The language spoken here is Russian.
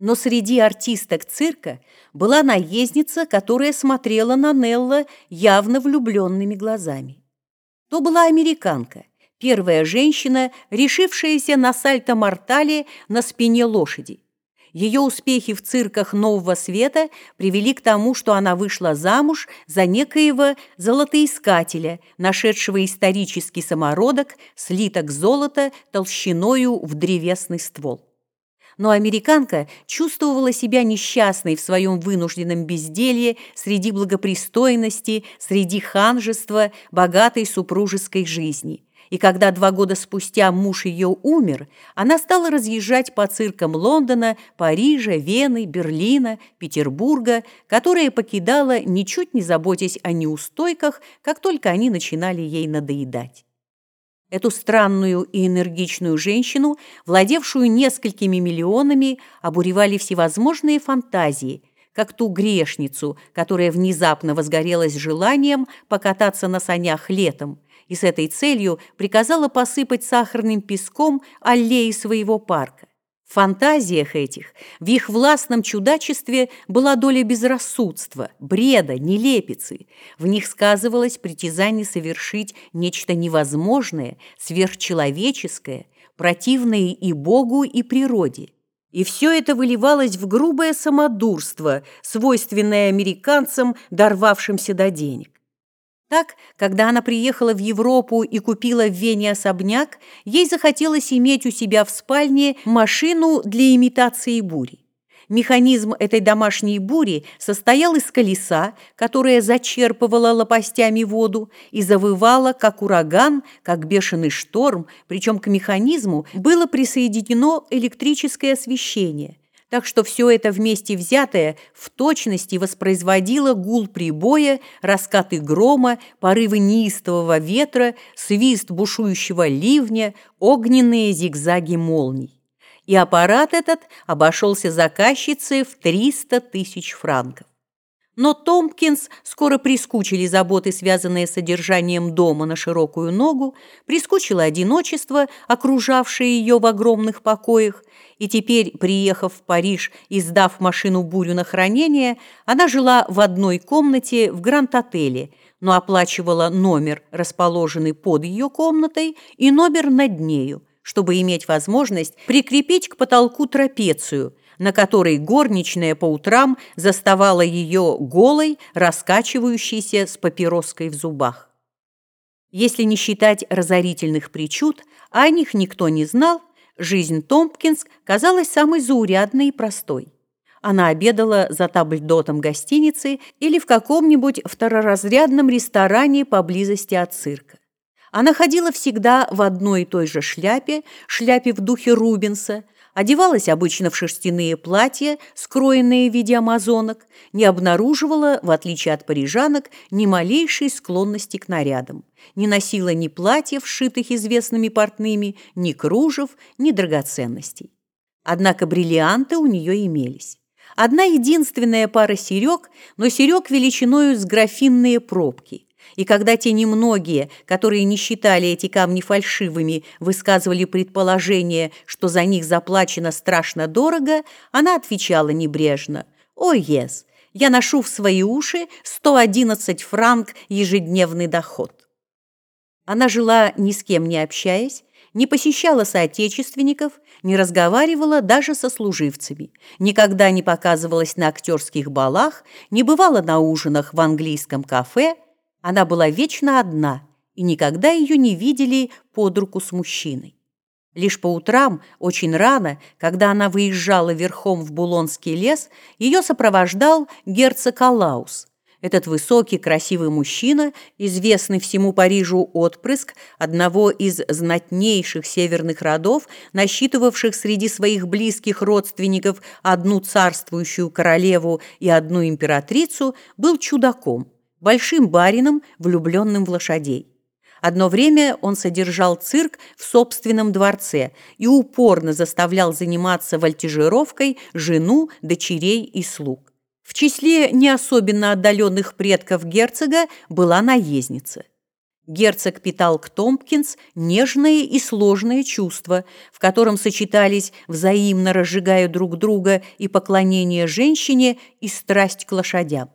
Но среди артисток цирка была наездница, которая смотрела на Нелла явно влюбленными глазами. То была американка, первая женщина, решившаяся на сальто-мортале на спине лошади. Ее успехи в цирках Нового Света привели к тому, что она вышла замуж за некоего золотоискателя, нашедшего исторический самородок, слиток золота толщиною в древесный ствол. Но американка чувствовала себя несчастной в своем вынужденном безделье среди благопристойности, среди ханжества, богатой супружеской жизни – и когда два года спустя муж ее умер, она стала разъезжать по циркам Лондона, Парижа, Вены, Берлина, Петербурга, которые покидала, ничуть не заботясь о неустойках, как только они начинали ей надоедать. Эту странную и энергичную женщину, владевшую несколькими миллионами, обуревали всевозможные фантазии, как ту грешницу, которая внезапно возгорелась желанием покататься на санях летом, и с этой целью приказала посыпать сахарным песком аллеи своего парка. В фантазиях этих, в их властном чудачестве была доля безрассудства, бреда, нелепицы. В них сказывалось притязание совершить нечто невозможное, сверхчеловеческое, противное и Богу, и природе. И все это выливалось в грубое самодурство, свойственное американцам, дорвавшимся до денег. Так, когда она приехала в Европу и купила в Вене особняк, ей захотелось иметь у себя в спальне машину для имитации бури. Механизм этой домашней бури состоял из колеса, которое зачерпывало лопастями воду и завывало, как ураган, как бешеный шторм, причем к механизму было присоединено электрическое освещение так что все это вместе взятое в точности воспроизводило гул прибоя, раскаты грома, порывы неистового ветра, свист бушующего ливня, огненные зигзаги молний. И аппарат этот обошелся заказчице в 300 тысяч франков. Но Томпкинс скоро прискучили заботы, связанные с содержанием дома на широкую ногу, прискучило одиночество, окружавшее ее в огромных покоях, и теперь, приехав в Париж и сдав машину бурю на хранение, она жила в одной комнате в Гранд-отеле, но оплачивала номер, расположенный под ее комнатой, и номер над нею, чтобы иметь возможность прикрепить к потолку трапецию – на которой горничная по утрам заставала ее голой, раскачивающейся с папироской в зубах. Если не считать разорительных причуд, а о них никто не знал, жизнь Томпкинс казалась самой заурядной и простой. Она обедала за табльдотом гостиницы или в каком-нибудь второразрядном ресторане поблизости от цирка. Она ходила всегда в одной и той же шляпе, шляпе в духе Рубенса, одевалась обычно в шерстяные платья, скроенные в виде амазонок, не обнаруживала, в отличие от парижанок, ни малейшей склонности к нарядам, не носила ни платьев, сшитых известными портными, ни кружев, ни драгоценностей. Однако бриллианты у нее имелись. Одна единственная пара серег, но серег величиною с графинные пробки – и когда те немногие, которые не считали эти камни фальшивыми, высказывали предположение, что за них заплачено страшно дорого, она отвечала небрежно «О, ес, я ношу в свои уши 111 франк ежедневный доход». Она жила ни с кем не общаясь, не посещала соотечественников, не разговаривала даже со служивцами, никогда не показывалась на актерских балах, не бывала на ужинах в английском кафе – она была вечно одна, и никогда ее не видели под руку с мужчиной. Лишь по утрам, очень рано, когда она выезжала верхом в Булонский лес, ее сопровождал герцог Алаус. Этот высокий, красивый мужчина, известный всему Парижу отпрыск одного из знатнейших северных родов, насчитывавших среди своих близких родственников одну царствующую королеву и одну императрицу, был чудаком большим барином, влюбленным в лошадей. Одно время он содержал цирк в собственном дворце и упорно заставлял заниматься вольтежировкой жену, дочерей и слуг. В числе не особенно отдаленных предков герцога была наездница. герцог питал к Томпкинс нежные и сложные чувства, в котором сочетались взаимно разжигая друг друга и поклонение женщине и страсть к лошадям.